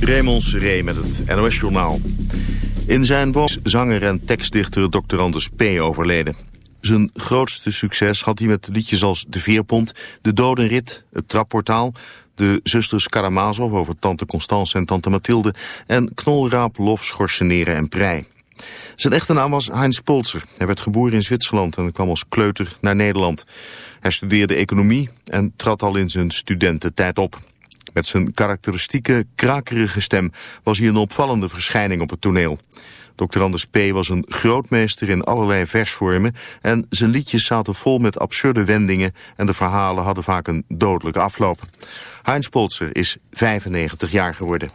Raymond Seré met het NOS-journaal. In zijn woon zanger en tekstdichter Dr. Anders P. overleden. Zijn grootste succes had hij met liedjes als De Veerpont, De Dodenrit, Het Trapportaal... De zusters Karamazov over tante Constance en tante Mathilde... en Knolraap, Lof, Schorseneren en Prei. Zijn echte naam was Heinz Polzer. Hij werd geboren in Zwitserland en kwam als kleuter naar Nederland. Hij studeerde economie en trad al in zijn studententijd op. Met zijn karakteristieke, krakerige stem was hij een opvallende verschijning op het toneel. Dr. Anders P. was een grootmeester in allerlei versvormen en zijn liedjes zaten vol met absurde wendingen en de verhalen hadden vaak een dodelijke afloop. Heinz Polzer is 95 jaar geworden.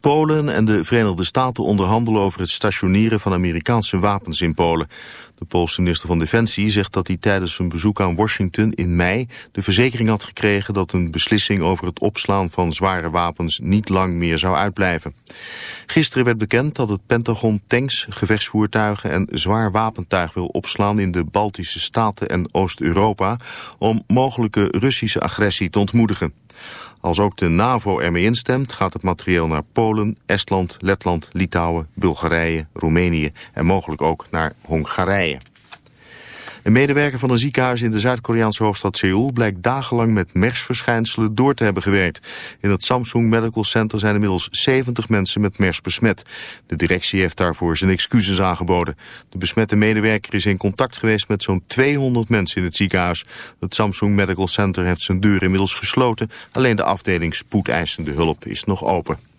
Polen en de Verenigde Staten onderhandelen over het stationeren van Amerikaanse wapens in Polen. De Poolse minister van Defensie zegt dat hij tijdens zijn bezoek aan Washington in mei de verzekering had gekregen dat een beslissing over het opslaan van zware wapens niet lang meer zou uitblijven. Gisteren werd bekend dat het Pentagon tanks, gevechtsvoertuigen en zwaar wapentuig wil opslaan in de Baltische Staten en Oost-Europa om mogelijke Russische agressie te ontmoedigen. Als ook de NAVO ermee instemt, gaat het materieel naar Polen, Estland, Letland, Litouwen, Bulgarije, Roemenië en mogelijk ook naar Hongarije. Een medewerker van een ziekenhuis in de Zuid-Koreaanse hoofdstad Seoul blijkt dagenlang met MERS-verschijnselen door te hebben gewerkt. In het Samsung Medical Center zijn inmiddels 70 mensen met MERS besmet. De directie heeft daarvoor zijn excuses aangeboden. De besmette medewerker is in contact geweest met zo'n 200 mensen in het ziekenhuis. Het Samsung Medical Center heeft zijn deuren inmiddels gesloten. Alleen de afdeling spoedeisende hulp is nog open.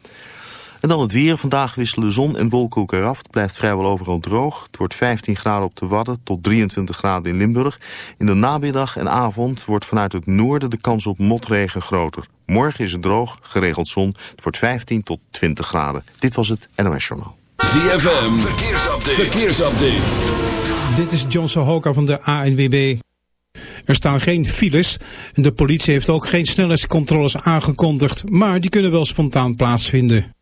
En dan het weer. Vandaag wisselen zon en wolken elkaar af. Het blijft vrijwel overal droog. Het wordt 15 graden op de Wadden tot 23 graden in Limburg. In de namiddag en avond wordt vanuit het noorden de kans op motregen groter. Morgen is het droog, geregeld zon. Het wordt 15 tot 20 graden. Dit was het NOS Journaal. ZFM, verkeersupdate. verkeersupdate. Dit is John Sohoka van de ANWB. Er staan geen files. De politie heeft ook geen snelheidscontroles aangekondigd, maar die kunnen wel spontaan plaatsvinden.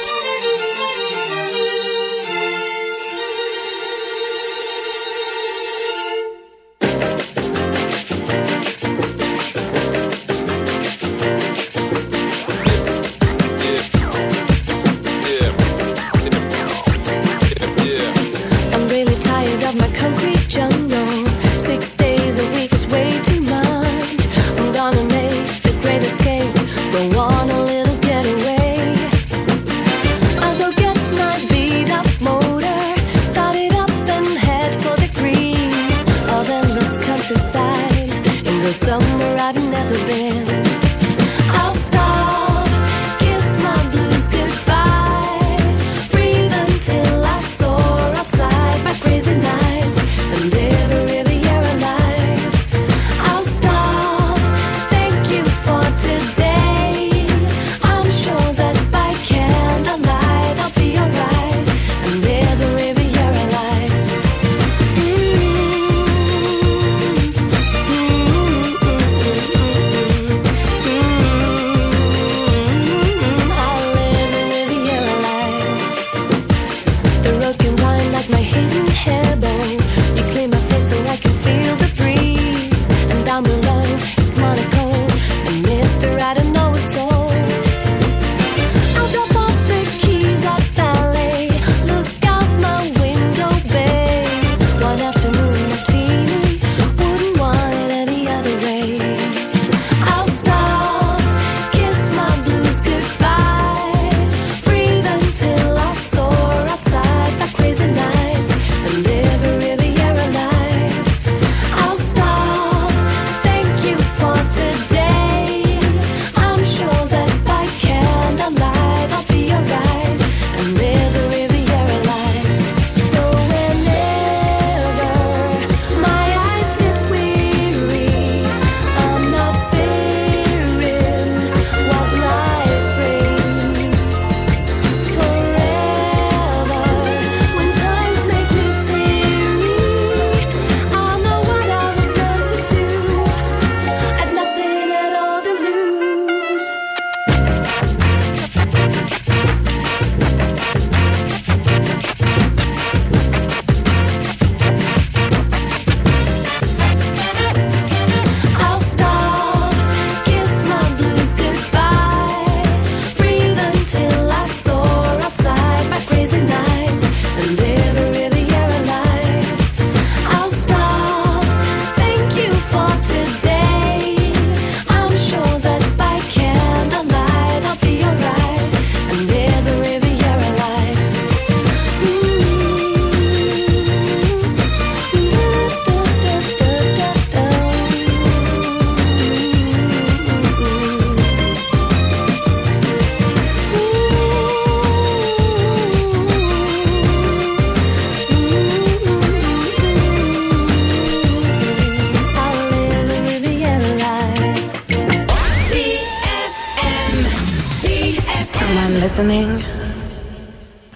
Man listening?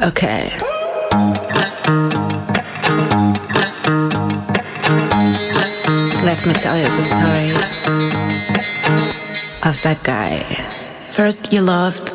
Okay. Let me tell you the story of that guy. First, you loved,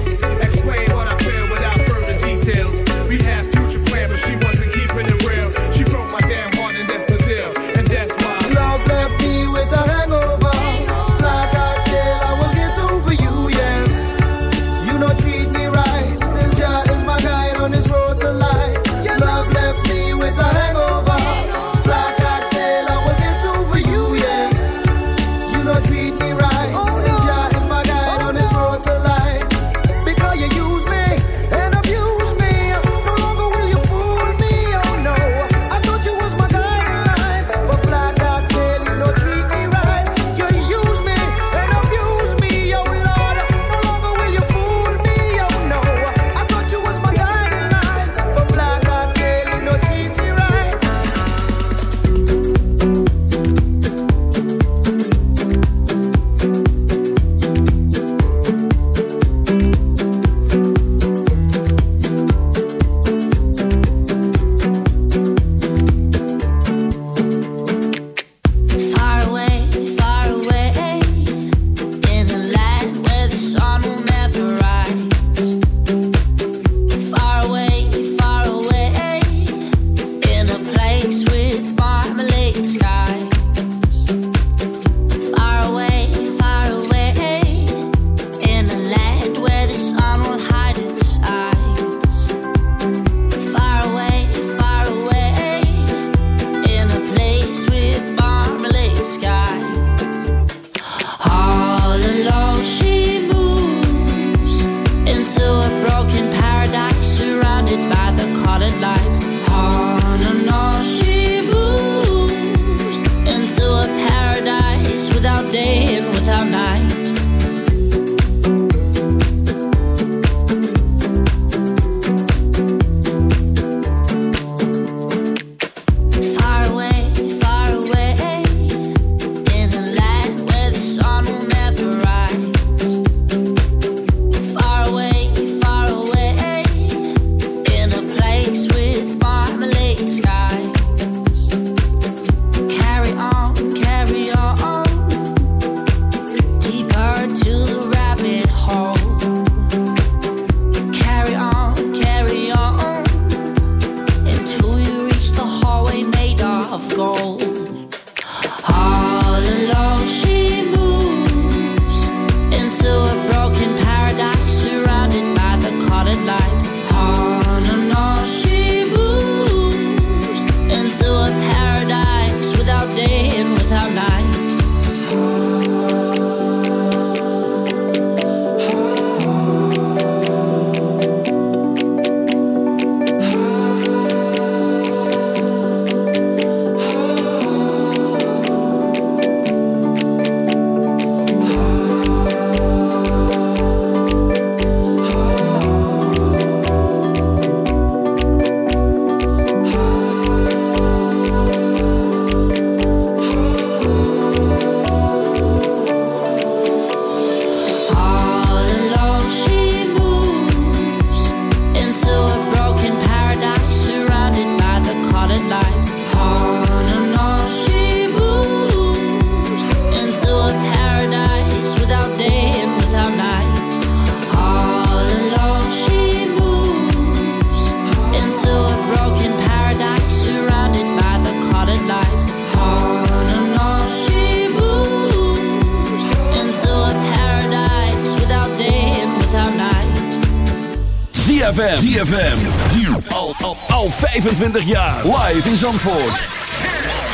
25 jaar. Live in Zandvoort.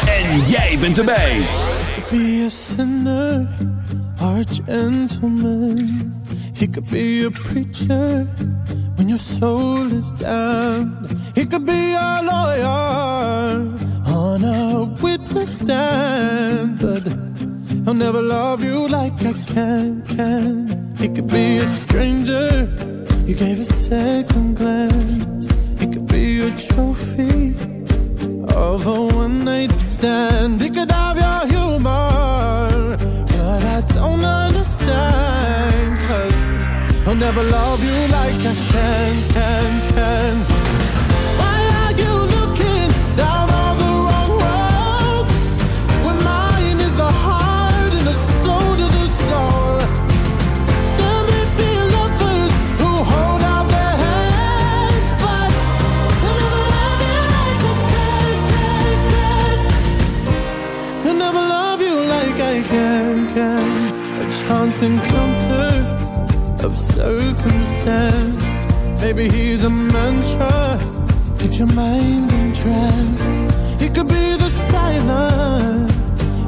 En jij bent erbij. be a sinner or a gentleman. He could be a preacher when your soul is down. He could be a lawyer on a witness stand, but he'll never love you like I can. Can he could be a stranger? You gave a second glance. A trophy of a one night stand. He could have your humor, but I don't understand. Cause he'll never love you like I can, can, can. Chance encounter of circumstance. Maybe he's a mantra. Keep your mind entranced. He could be the silence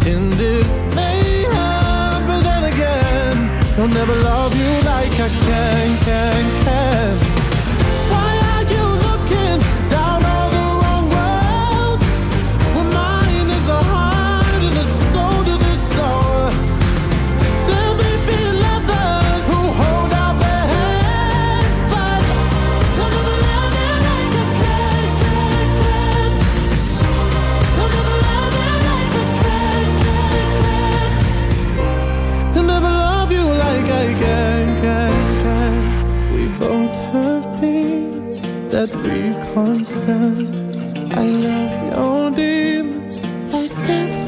in this mayhem, but then again, he'll never love you like I can, can, can.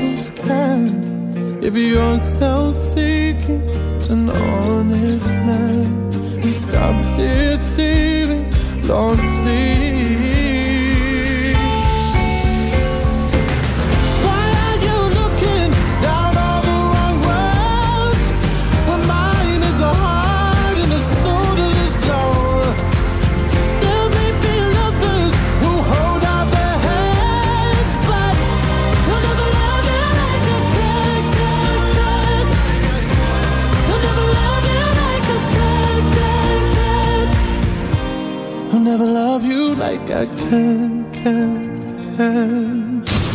Devils can. If you're self-seeking, an honest man, stop deceiving, Lord, please.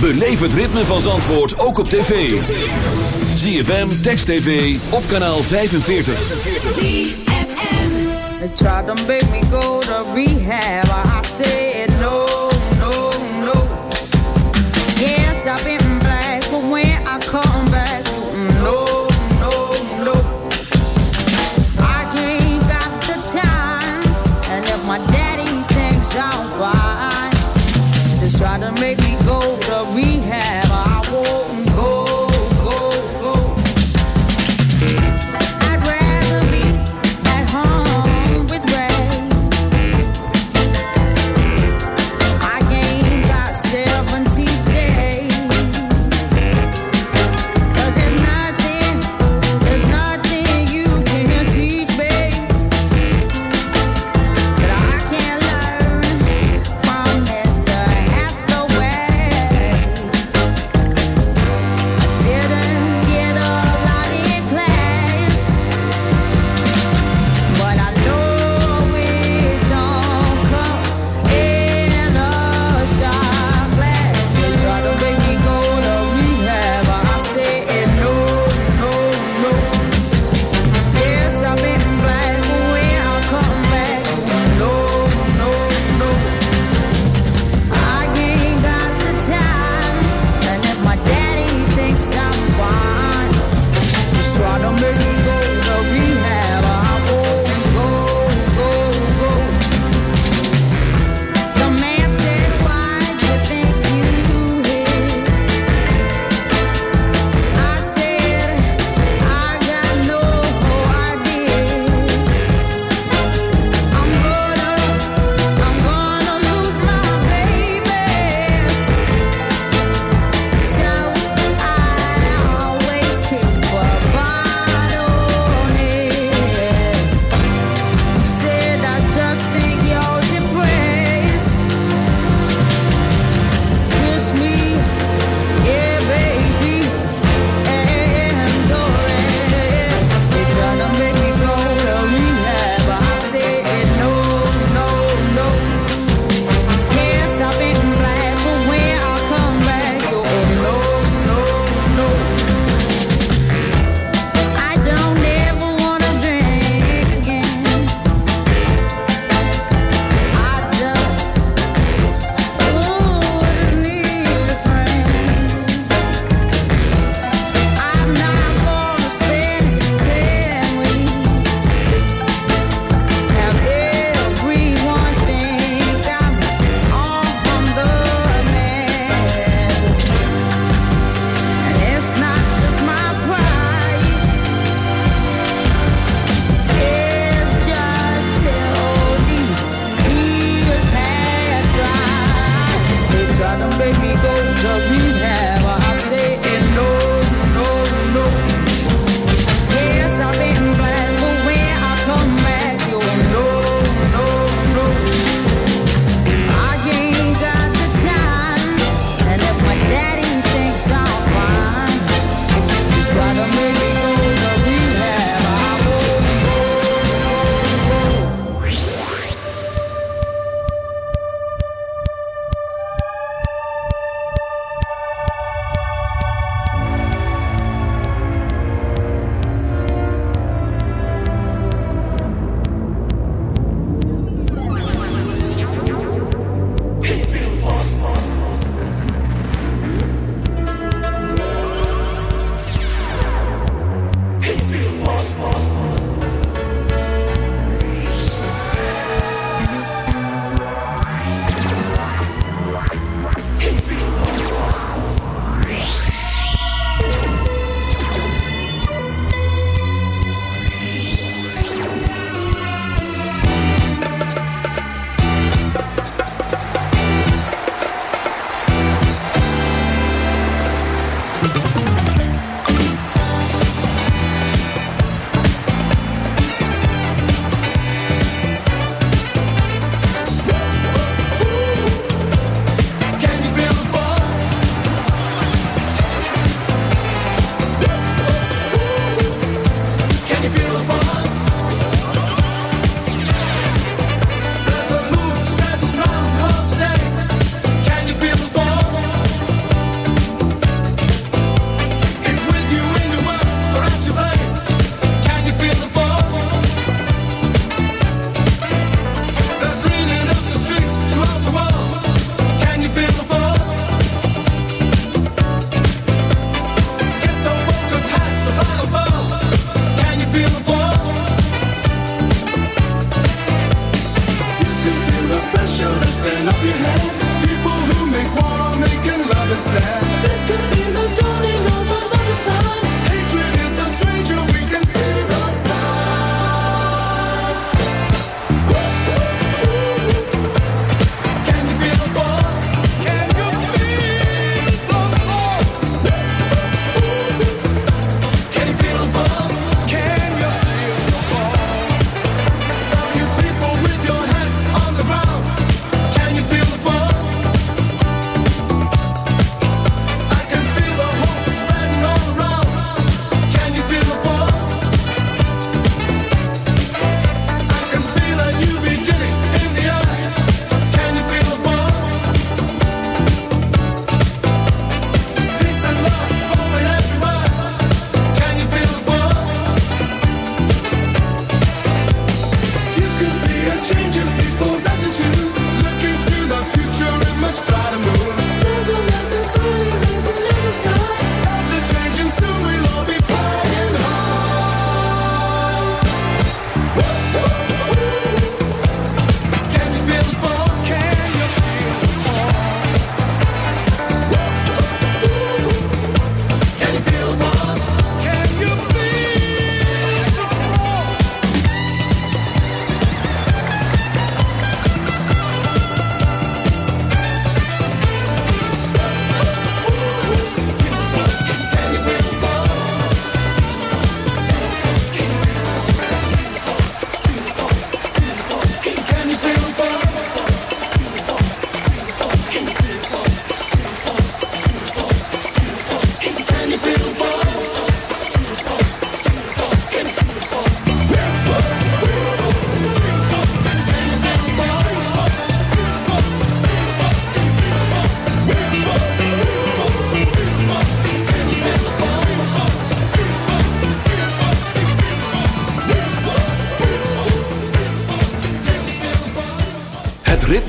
Beleef het ritme van Zandvoort ook op tv. ZFM, Text TV, op kanaal 45. They tried to make me go to rehab. I said no, no, no. Yes, I've been make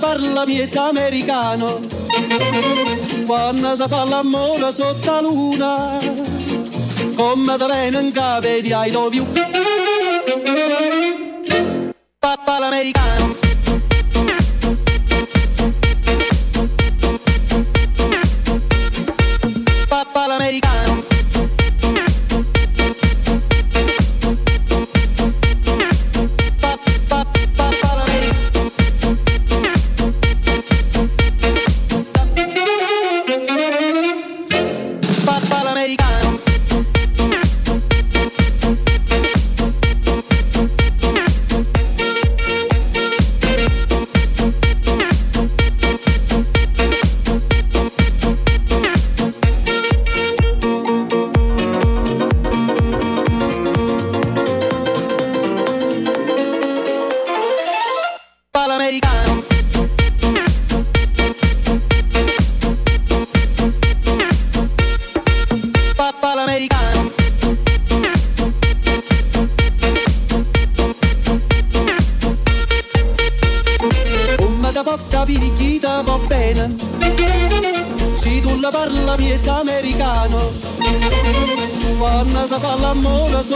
parla miezza americano, quando si fa l'amore sotto la luna, come da venga vedi ai love.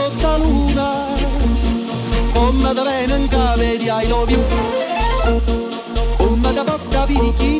sotto luna come te vengono che vedi ai lovi come te tocca di chi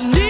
I need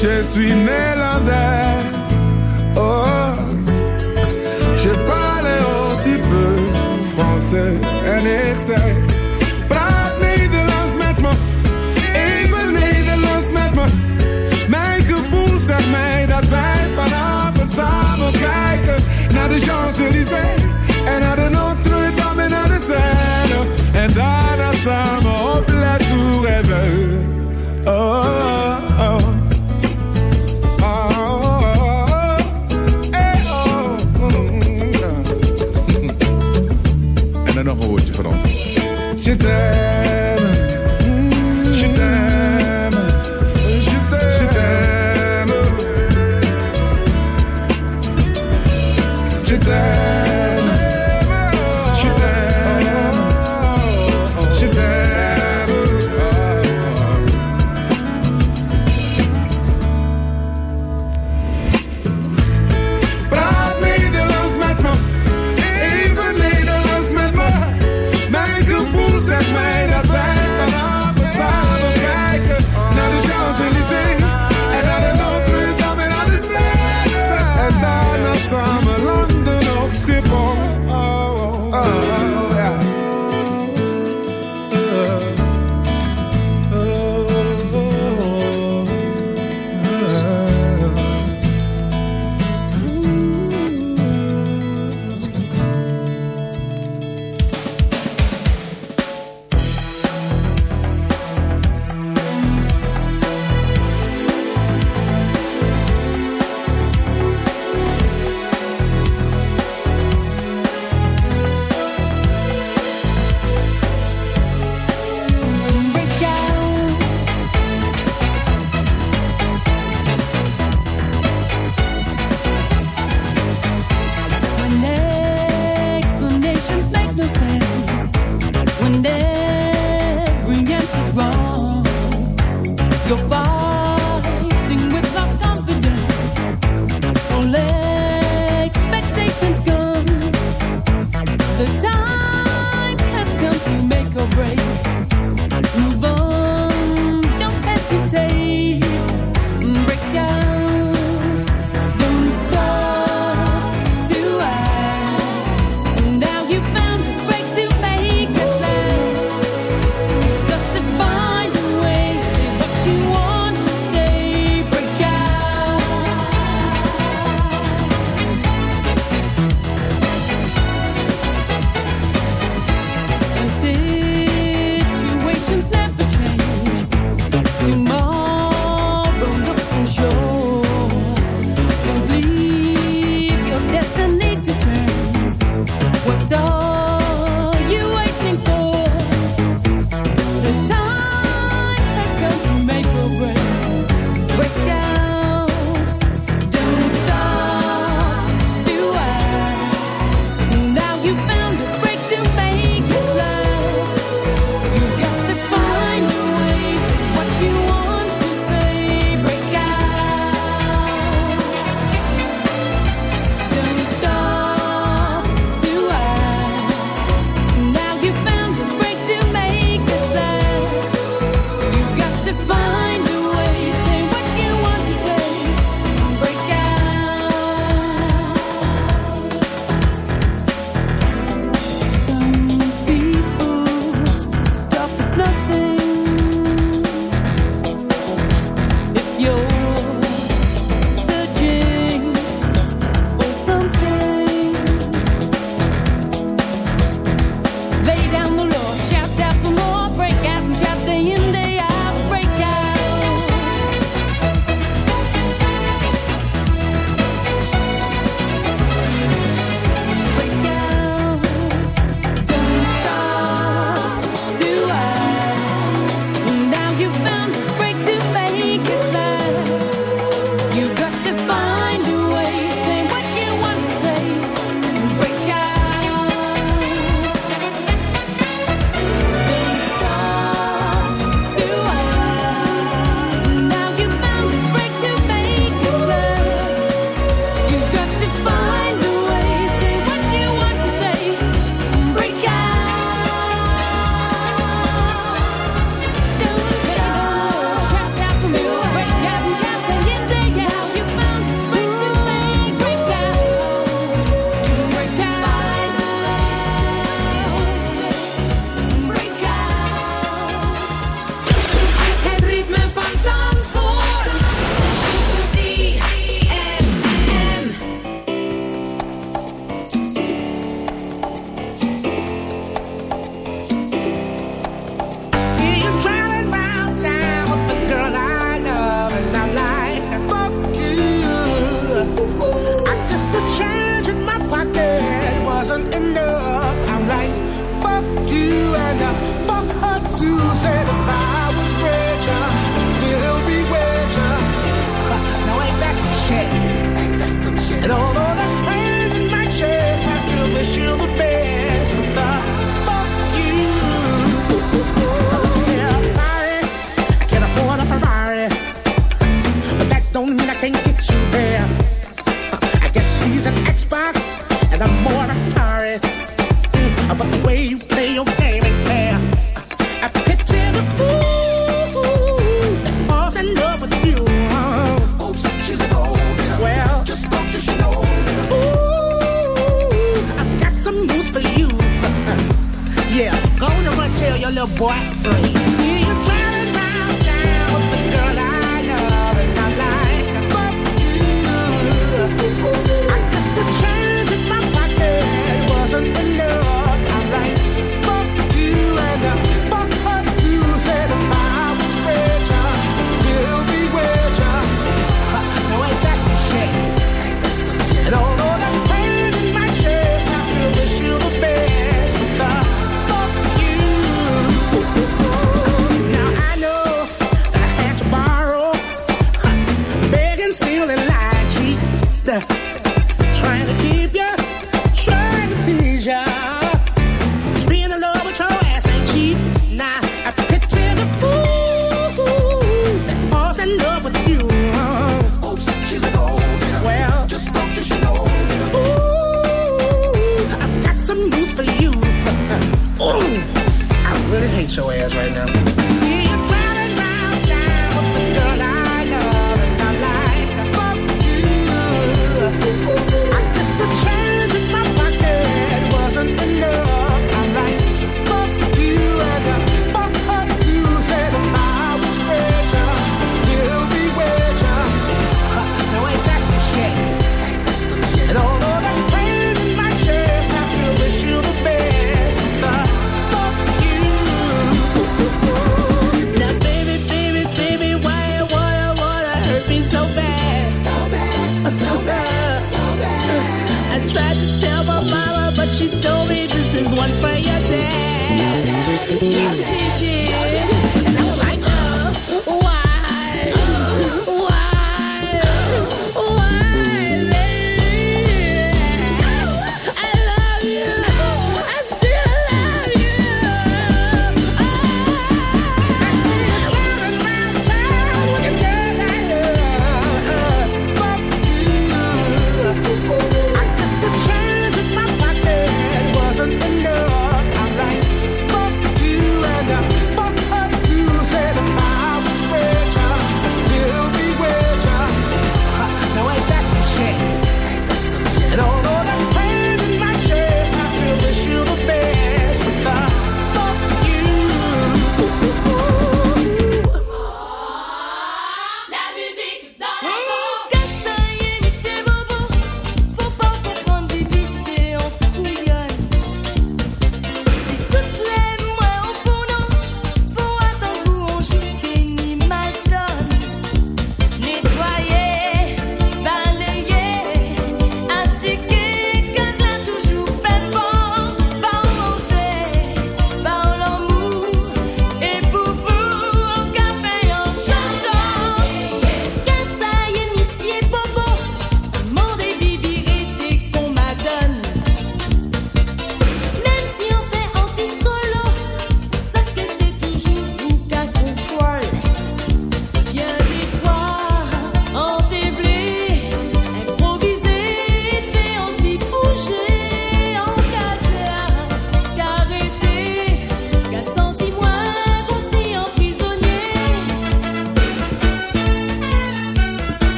je suis Nederlands. Oh, je parle un petit peu français. En ik zei, praat Nederlands met me. Even Nederlands met me. Mijn gevoel zegt dat wij vanavond samen kijken naar de Champs-Élysées en naar de Notre-Dame en naar de Seine. En daarna samen op La Tour Eiffel. Oh, oh. Oh, Je